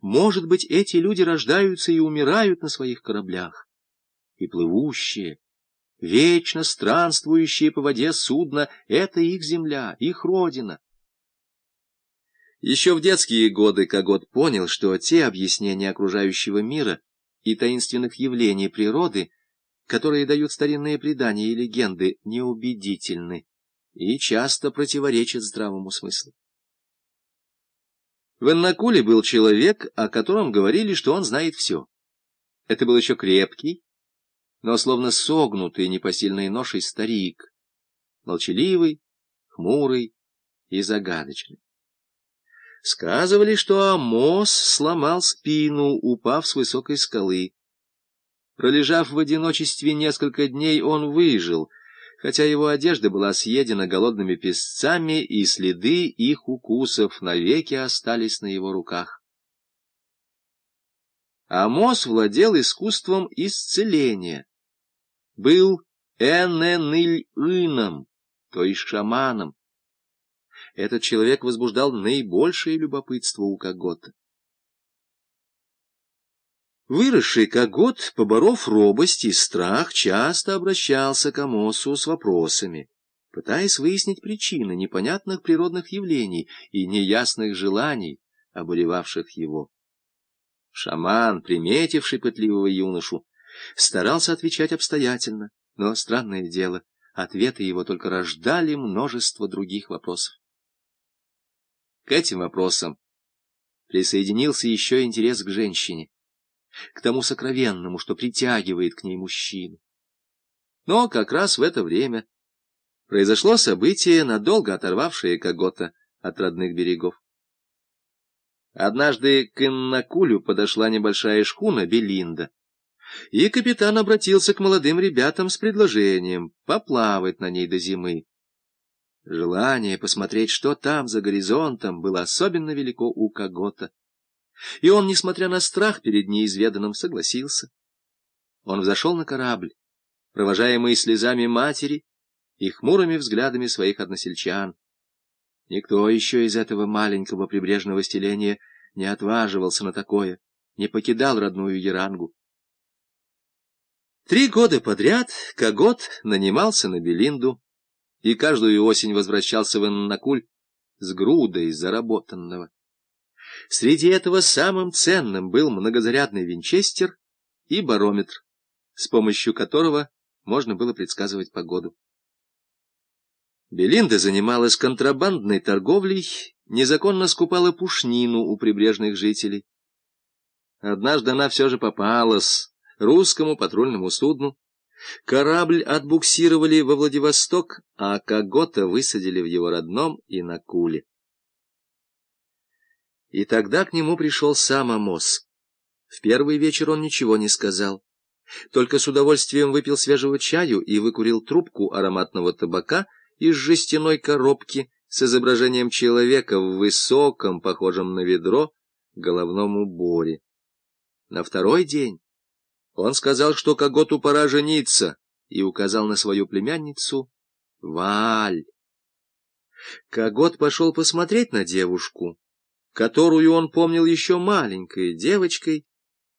Может быть, эти люди рождаются и умирают на своих кораблях. И плывущие, вечно странствующие по воде судно — это их земля, их родина. Еще в детские годы Когот понял, что те объяснения окружающего мира и таинственных явлений природы, которые дают старинные предания и легенды, неубедительны и часто противоречат здравому смыслу. В Эннакуле был человек, о котором говорили, что он знает все. Это был еще крепкий, но словно согнутый непосильной ношей старик, молчаливый, хмурый и загадочный. Сказывали, что Амос сломал спину, упав с высокой скалы. Пролежав в одиночестве несколько дней, он выжил — хотя его одежда была съедена голодными песцами, и следы их укусов навеки остались на его руках. Амос владел искусством исцеления, был эненыль-ыном, то есть шаманом. Этот человек возбуждал наибольшее любопытство у Когота. Выросший Когот, поборов робость и страх, часто обращался к Амосу с вопросами, пытаясь выяснить причины непонятных природных явлений и неясных желаний, обуревавших его. Шаман, приметивший пытливого юношу, старался отвечать обстоятельно, но, странное дело, ответы его только рождали множество других вопросов. К этим вопросам присоединился еще интерес к женщине к тому сокровенному, что притягивает к ней мужчину. Но как раз в это время произошло событие, надолго оторвавшее Когота от родных берегов. Однажды к Иннакулю подошла небольшая шхуна Белинда, и капитан обратился к молодым ребятам с предложением поплавать на ней до зимы. Желание посмотреть, что там за горизонтом, было особенно велико у Когота. И он, несмотря на страх перед неизведанным, согласился. Он взошел на корабль, провожаемый слезами матери и хмурыми взглядами своих односельчан. Никто еще из этого маленького прибрежного стеления не отваживался на такое, не покидал родную Ярангу. Три года подряд Когот нанимался на Белинду и каждую осень возвращался в Иннакуль с грудой заработанного. Среди этого самым ценным был многозарядный винчестер и барометр, с помощью которого можно было предсказывать погоду. Белинда занималась контрабандной торговлей, незаконно скупала пушнину у прибрежных жителей. Однажды она все же попалась русскому патрульному судну. Корабль отбуксировали во Владивосток, а Когота высадили в его родном Инакуле. И тогда к нему пришел сам Амос. В первый вечер он ничего не сказал, только с удовольствием выпил свежего чаю и выкурил трубку ароматного табака из жестяной коробки с изображением человека в высоком, похожем на ведро, головном уборе. На второй день он сказал, что Коготу пора жениться, и указал на свою племянницу Валь. Когот пошел посмотреть на девушку которую он помнил еще маленькой девочкой,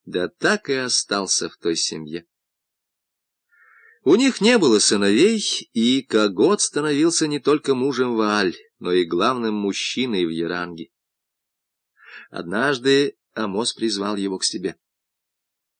да так и остался в той семье. У них не было сыновей, и Когот становился не только мужем Валь, но и главным мужчиной в Яранге. Однажды Амос призвал его к себе.